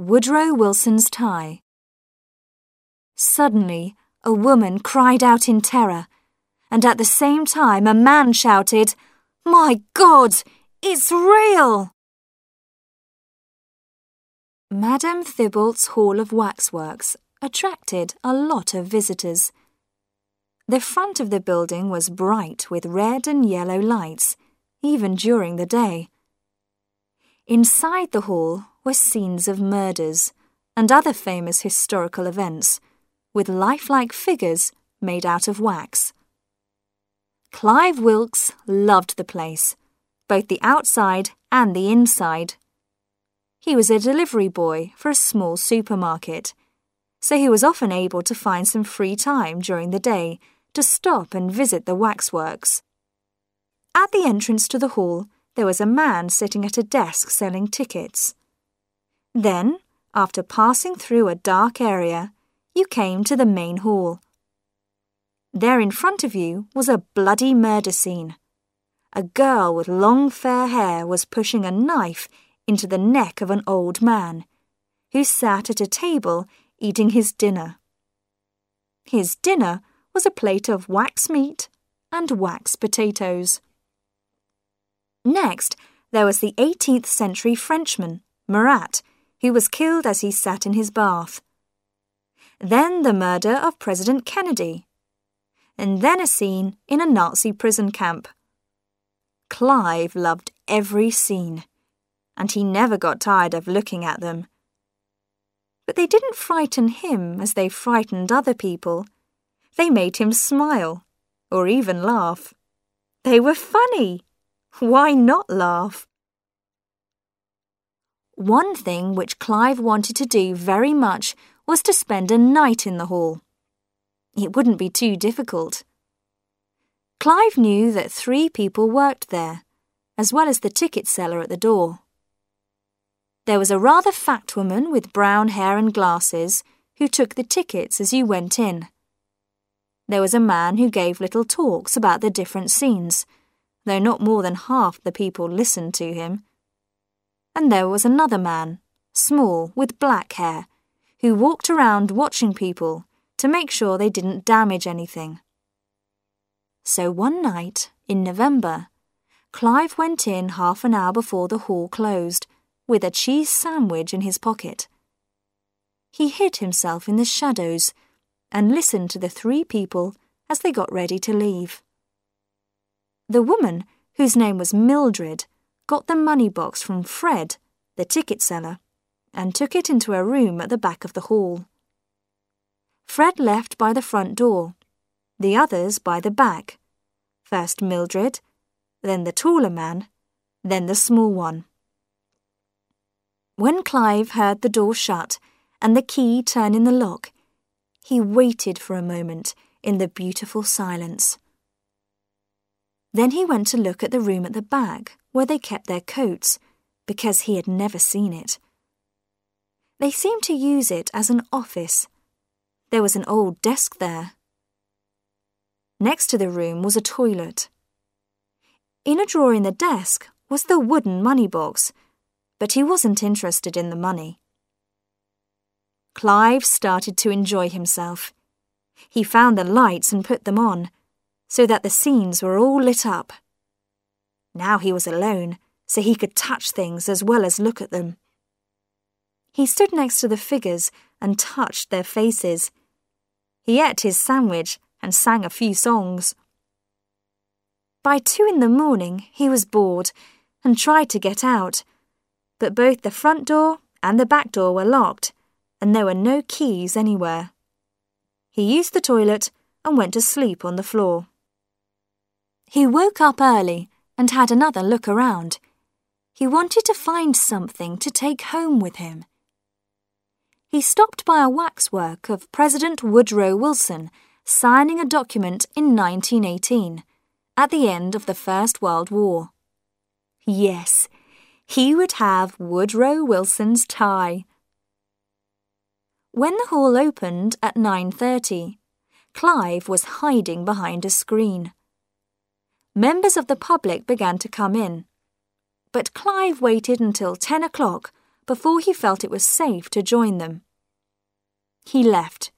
Woodrow Wilson's tie. Suddenly, a woman cried out in terror, and at the same time, a man shouted, My God, it's real! Madame Thibault's Hall of Waxworks attracted a lot of visitors. The front of the building was bright with red and yellow lights, even during the day. Inside the hall were scenes of murders and other famous historical events, with lifelike figures made out of wax. Clive Wilkes loved the place, both the outside and the inside. He was a delivery boy for a small supermarket, so he was often able to find some free time during the day to stop and visit the waxworks. At the entrance to the hall, there was a man sitting at a desk selling tickets. Then, after passing through a dark area, you came to the main hall. There in front of you was a bloody murder scene. A girl with long fair hair was pushing a knife into the neck of an old man, who sat at a table eating his dinner. His dinner was a plate of wax meat and wax potatoes. Next, there was the 18th century Frenchman, Marat, who was killed as he sat in his bath. Then the murder of President Kennedy. And then a scene in a Nazi prison camp. Clive loved every scene, and he never got tired of looking at them. But they didn't frighten him as they frightened other people. They made him smile, or even laugh. They were funny. Why not laugh? One thing which Clive wanted to do very much was to spend a night in the hall. It wouldn't be too difficult. Clive knew that three people worked there, as well as the ticket seller at the door. There was a rather fat woman with brown hair and glasses who took the tickets as you went in. There was a man who gave little talks about the different scenes though not more than half the people listened to him. And there was another man, small, with black hair, who walked around watching people to make sure they didn't damage anything. So one night, in November, Clive went in half an hour before the hall closed, with a cheese sandwich in his pocket. He hid himself in the shadows and listened to the three people as they got ready to leave. The woman, whose name was Mildred, got the money box from Fred, the ticket seller, and took it into a room at the back of the hall. Fred left by the front door, the others by the back. First Mildred, then the taller man, then the small one. When Clive heard the door shut and the key turn in the lock, he waited for a moment in the beautiful silence. Then he went to look at the room at the back where they kept their coats, because he had never seen it. They seemed to use it as an office. There was an old desk there. Next to the room was a toilet. In a drawer in the desk was the wooden money box, but he wasn't interested in the money. Clive started to enjoy himself. He found the lights and put them on so that the scenes were all lit up. Now he was alone, so he could touch things as well as look at them. He stood next to the figures and touched their faces. He ate his sandwich and sang a few songs. By two in the morning, he was bored and tried to get out, but both the front door and the back door were locked, and there were no keys anywhere. He used the toilet and went to sleep on the floor. He woke up early and had another look around. He wanted to find something to take home with him. He stopped by a waxwork of President Woodrow Wilson signing a document in 1918, at the end of the First World War. Yes, he would have Woodrow Wilson's tie. When the hall opened at 9:30, Clive was hiding behind a screen members of the public began to come in. But Clive waited until ten o'clock before he felt it was safe to join them. He left,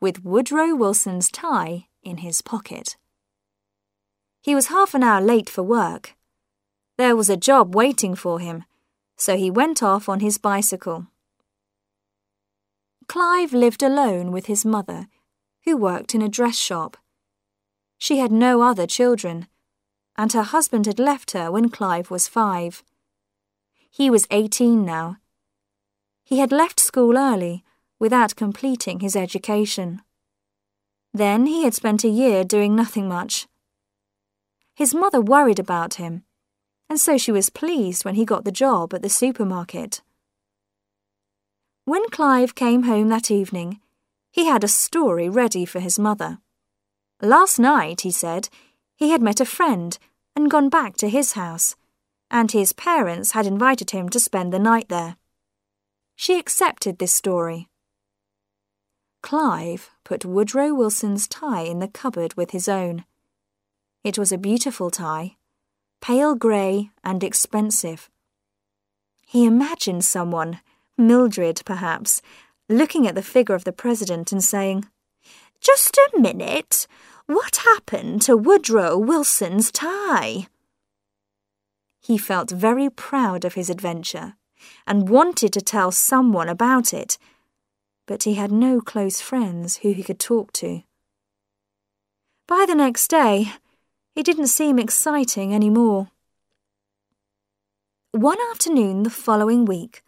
with Woodrow Wilson's tie in his pocket. He was half an hour late for work. There was a job waiting for him, so he went off on his bicycle. Clive lived alone with his mother, who worked in a dress shop. She had no other children, and her husband had left her when Clive was five. He was 18 now. He had left school early without completing his education. Then he had spent a year doing nothing much. His mother worried about him, and so she was pleased when he got the job at the supermarket. When Clive came home that evening, he had a story ready for his mother. Last night, he said, he had met a friend and gone back to his house, and his parents had invited him to spend the night there. She accepted this story. Clive put Woodrow Wilson's tie in the cupboard with his own. It was a beautiful tie, pale grey and expensive. He imagined someone, Mildred perhaps, looking at the figure of the president and saying, Just a minute. What happened to Woodrow Wilson's tie? He felt very proud of his adventure and wanted to tell someone about it but he had no close friends who he could talk to. By the next day, it didn't seem exciting any more. One afternoon the following week,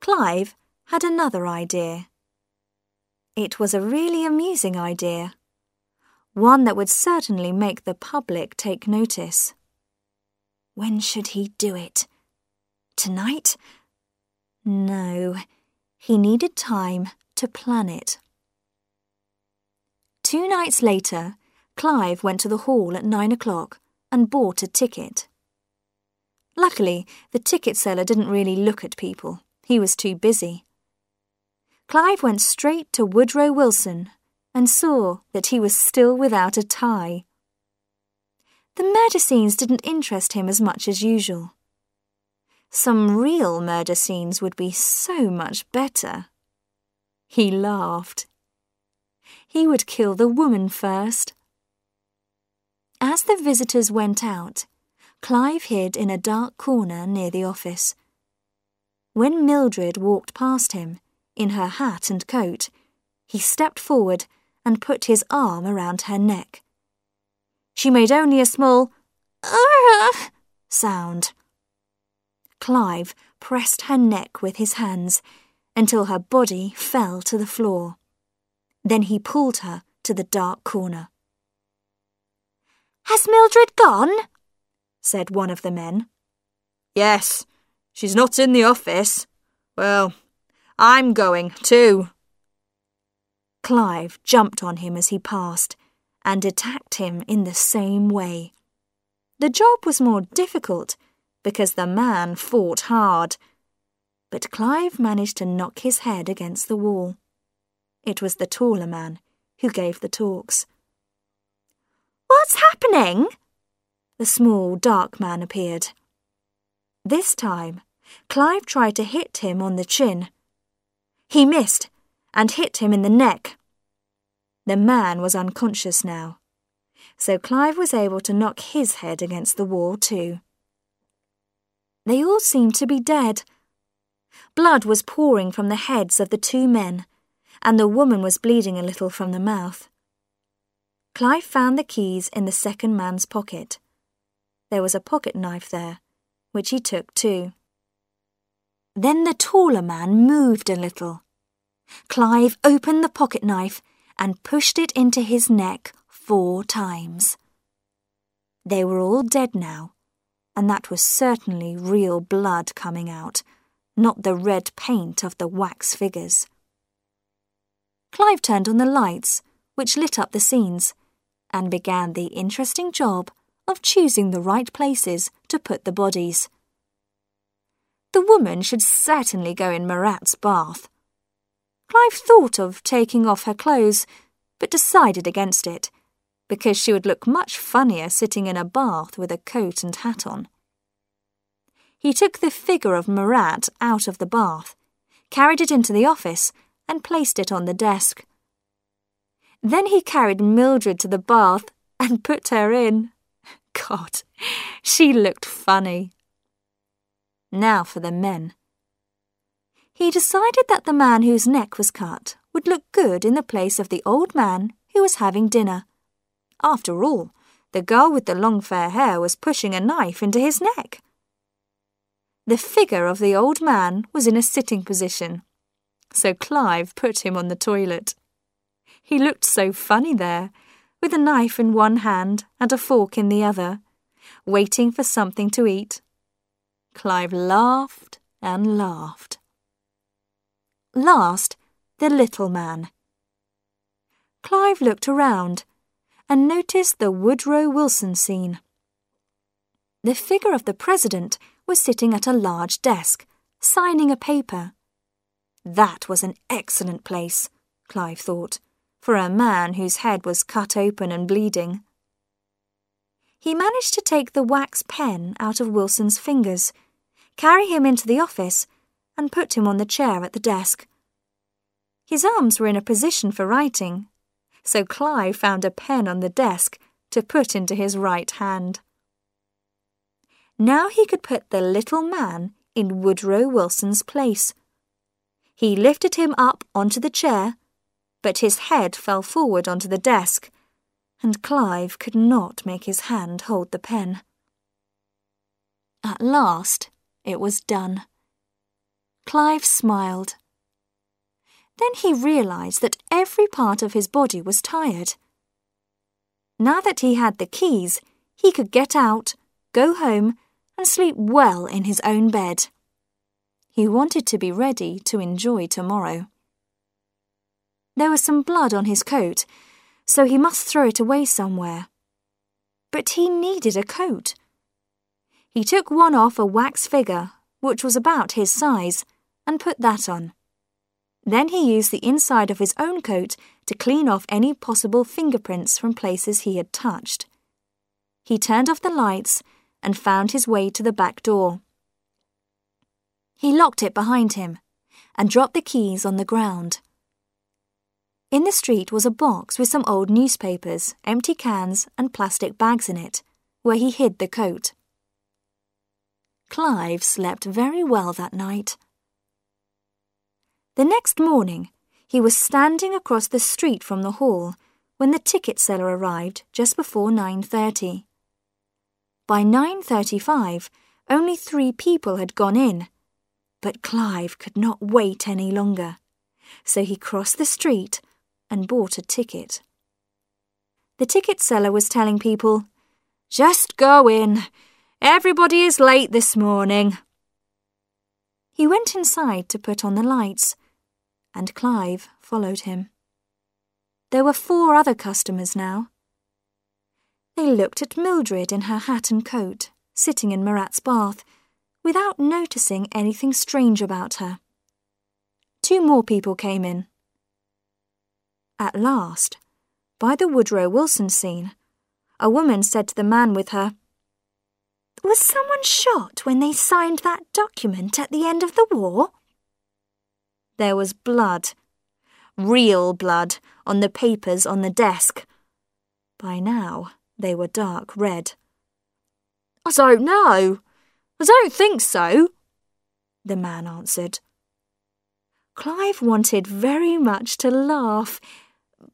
Clive had another idea. It was a really amusing idea, one that would certainly make the public take notice. When should he do it? Tonight? No, he needed time to plan it. Two nights later, Clive went to the hall at nine o'clock and bought a ticket. Luckily, the ticket seller didn't really look at people. He was too busy. Clive went straight to Woodrow Wilson and saw that he was still without a tie. The murder scenes didn't interest him as much as usual. Some real murder scenes would be so much better. He laughed. He would kill the woman first. As the visitors went out, Clive hid in a dark corner near the office. When Mildred walked past him, in her hat and coat, he stepped forward and put his arm around her neck. She made only a small Ugh! sound. Clive pressed her neck with his hands until her body fell to the floor. Then he pulled her to the dark corner. Has Mildred gone? said one of the men. Yes, she's not in the office. Well, I'm going too. Clive jumped on him as he passed and attacked him in the same way. The job was more difficult because the man fought hard but Clive managed to knock his head against the wall. It was the taller man who gave the talks. What's happening? The small, dark man appeared. This time, Clive tried to hit him on the chin. He missed and hit him in the neck. The man was unconscious now, so Clive was able to knock his head against the wall too. They all seemed to be dead Blood was pouring from the heads of the two men, and the woman was bleeding a little from the mouth. Clive found the keys in the second man's pocket. There was a pocket knife there, which he took too. Then the taller man moved a little. Clive opened the pocket knife and pushed it into his neck four times. They were all dead now, and that was certainly real blood coming out not the red paint of the wax figures. Clive turned on the lights, which lit up the scenes, and began the interesting job of choosing the right places to put the bodies. The woman should certainly go in Marat's bath. Clive thought of taking off her clothes, but decided against it, because she would look much funnier sitting in a bath with a coat and hat on. he took the figure of Marat out of the bath, carried it into the office, and placed it on the desk. Then he carried Mildred to the bath and put her in. God, she looked funny. Now for the men. He decided that the man whose neck was cut would look good in the place of the old man who was having dinner. After all, the girl with the long fair hair was pushing a knife into his neck. The figure of the old man was in a sitting position, so Clive put him on the toilet. He looked so funny there, with a knife in one hand and a fork in the other, waiting for something to eat. Clive laughed and laughed. Last, the little man. Clive looked around and noticed the Woodrow Wilson scene. The figure of the president was sitting at a large desk, signing a paper. That was an excellent place, Clive thought, for a man whose head was cut open and bleeding. He managed to take the wax pen out of Wilson's fingers, carry him into the office, and put him on the chair at the desk. His arms were in a position for writing, so Clive found a pen on the desk to put into his right hand. Now he could put the little man in Woodrow Wilson's place. He lifted him up onto the chair, but his head fell forward onto the desk, and Clive could not make his hand hold the pen. At last, it was done. Clive smiled. Then he realized that every part of his body was tired. Now that he had the keys, he could get out, go home, and sleep well in his own bed. He wanted to be ready to enjoy tomorrow. There was some blood on his coat, so he must throw it away somewhere. But he needed a coat. He took one off a wax figure, which was about his size, and put that on. Then he used the inside of his own coat to clean off any possible fingerprints from places he had touched. He turned off the lights and found his way to the back door. He locked it behind him and dropped the keys on the ground. In the street was a box with some old newspapers, empty cans, and plastic bags in it, where he hid the coat. Clive slept very well that night. The next morning, he was standing across the street from the hall when the ticket seller arrived just before 9:30. By 9.35, only three people had gone in. But Clive could not wait any longer, so he crossed the street and bought a ticket. The ticket seller was telling people, Just go in. Everybody is late this morning. He went inside to put on the lights, and Clive followed him. There were four other customers now. They looked at Mildred in her hat and coat, sitting in Marat's bath, without noticing anything strange about her. Two more people came in. At last, by the Woodrow Wilson scene, a woman said to the man with her, Was someone shot when they signed that document at the end of the war? There was blood, real blood, on the papers on the desk. By now, they were dark red. I don't know. I don't think so, the man answered. Clive wanted very much to laugh,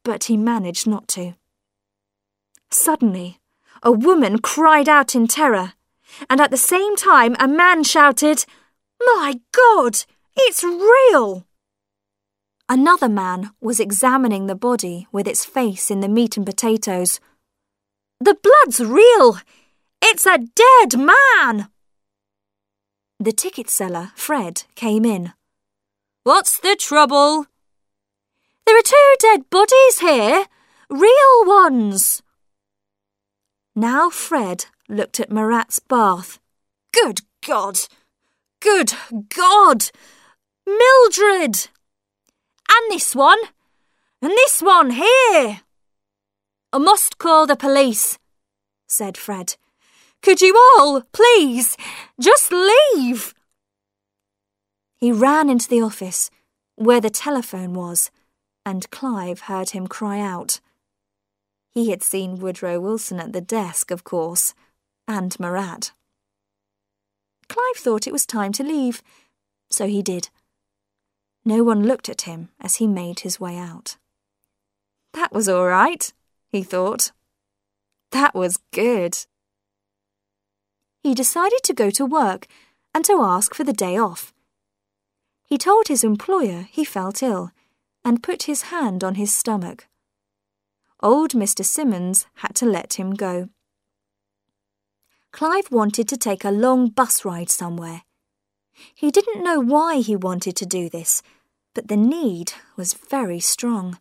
but he managed not to. Suddenly, a woman cried out in terror, and at the same time a man shouted, My God, it's real! Another man was examining the body with its face in the meat and potatoes. The blood's real! It's a dead man! The ticket seller, Fred, came in. What's the trouble? There are two dead bodies here. Real ones. Now Fred looked at Marat's bath. Good God! Good God! Mildred! And this one! And this one here! I must call the police, said Fred. Could you all, please, just leave? He ran into the office, where the telephone was, and Clive heard him cry out. He had seen Woodrow Wilson at the desk, of course, and Marat. Clive thought it was time to leave, so he did. No one looked at him as he made his way out. That was all right, he thought. That was good. He decided to go to work and to ask for the day off. He told his employer he felt ill and put his hand on his stomach. Old Mr. Simmons had to let him go. Clive wanted to take a long bus ride somewhere. He didn't know why he wanted to do this, but the need was very strong.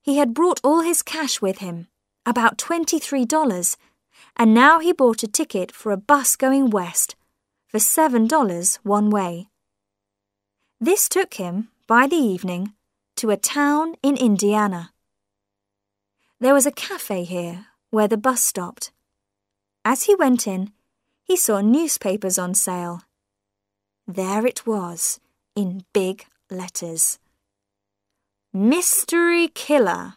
He had brought all his cash with him, about $23, and now he bought a ticket for a bus going west for $7 one way. This took him, by the evening, to a town in Indiana. There was a cafe here where the bus stopped. As he went in, he saw newspapers on sale. There it was, in big letters. Mystery Killer.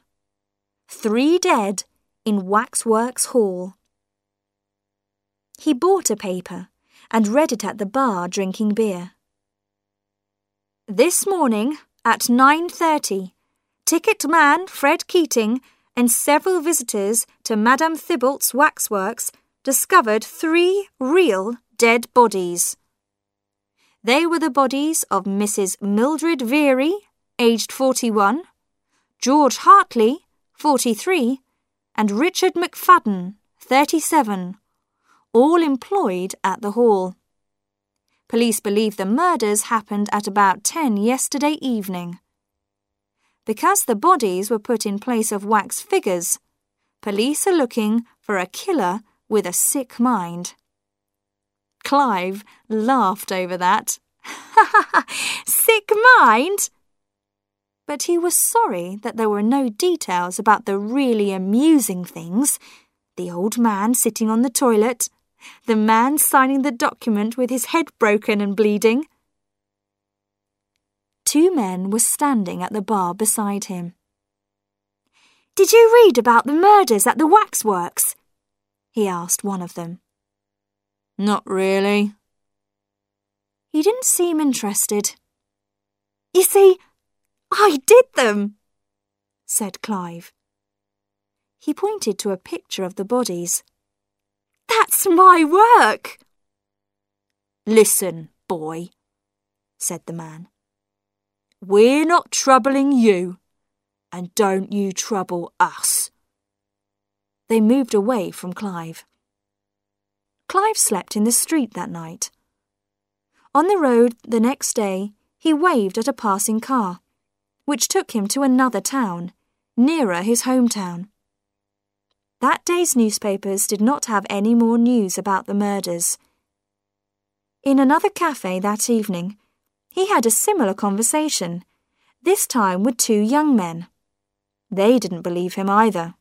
Three dead in Waxworks Hall. He bought a paper and read it at the bar drinking beer. This morning at 9:30, ticket man Fred Keating and several visitors to Madame Thibault's waxworks discovered three real dead bodies. They were the bodies of Mrs. Mildred Veery, aged 41, George Hartley, 43, and Richard McFadden, 37, all employed at the hall. Police believe the murders happened at about 10 yesterday evening. Because the bodies were put in place of wax figures, police are looking for a killer with a sick mind. Clive laughed over that. sick mind? But he was sorry that there were no details about the really amusing things the old man sitting on the toilet, the man signing the document with his head broken and bleeding. Two men were standing at the bar beside him. Did you read about the murders at the waxworks? he asked one of them. Not really. He didn't seem interested. You see, I did them, said Clive. He pointed to a picture of the bodies. That's my work. Listen, boy, said the man. We're not troubling you, and don't you trouble us. They moved away from Clive. Clive slept in the street that night. On the road the next day, he waved at a passing car, which took him to another town, nearer his hometown. That day's newspapers did not have any more news about the murders. In another cafe that evening, he had a similar conversation, this time with two young men. They didn't believe him either.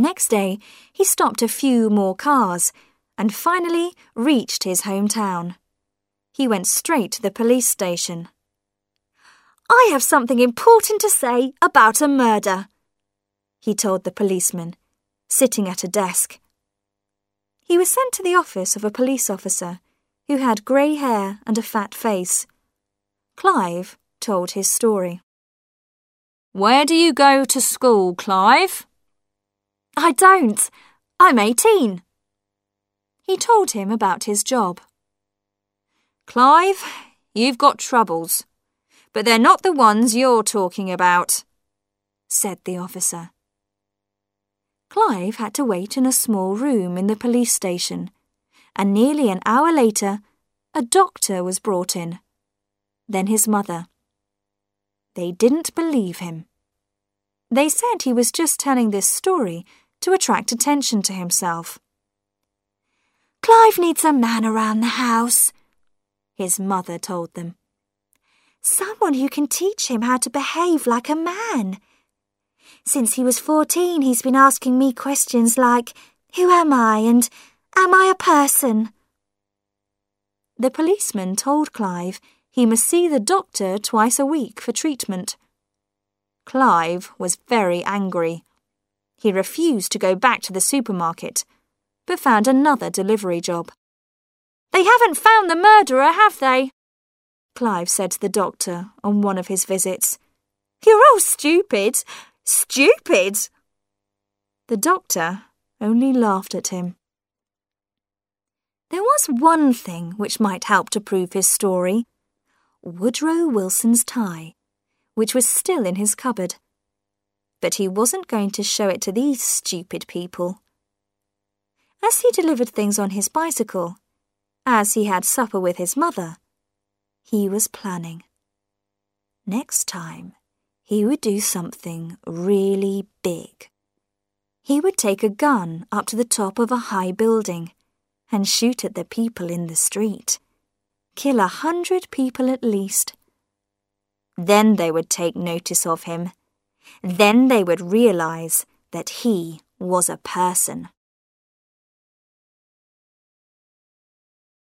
Next day, he stopped a few more cars and finally reached his hometown. He went straight to the police station. I have something important to say about a murder, he told the policeman, sitting at a desk. He was sent to the office of a police officer who had grey hair and a fat face. Clive told his story. Where do you go to school, Clive? I don't. I'm 18. He told him about his job. Clive, you've got troubles, but they're not the ones you're talking about, said the officer. Clive had to wait in a small room in the police station, and nearly an hour later, a doctor was brought in. Then his mother. They didn't believe him. They said he was just telling this story to attract attention to himself. Clive needs a man around the house, his mother told them. Someone who can teach him how to behave like a man. Since he was 14, he's been asking me questions like, Who am I and am I a person? The policeman told Clive he must see the doctor twice a week for treatment. Clive was very angry. He refused to go back to the supermarket, but found another delivery job. They haven't found the murderer, have they? Clive said to the doctor on one of his visits. You're all stupid. Stupid! The doctor only laughed at him. There was one thing which might help to prove his story Woodrow Wilson's tie, which was still in his cupboard. But he wasn't going to show it to these stupid people. As he delivered things on his bicycle, as he had supper with his mother, he was planning. Next time, he would do something really big. He would take a gun up to the top of a high building and shoot at the people in the street. Kill a hundred people at least. Then they would take notice of him. Then they would realize that he was a person.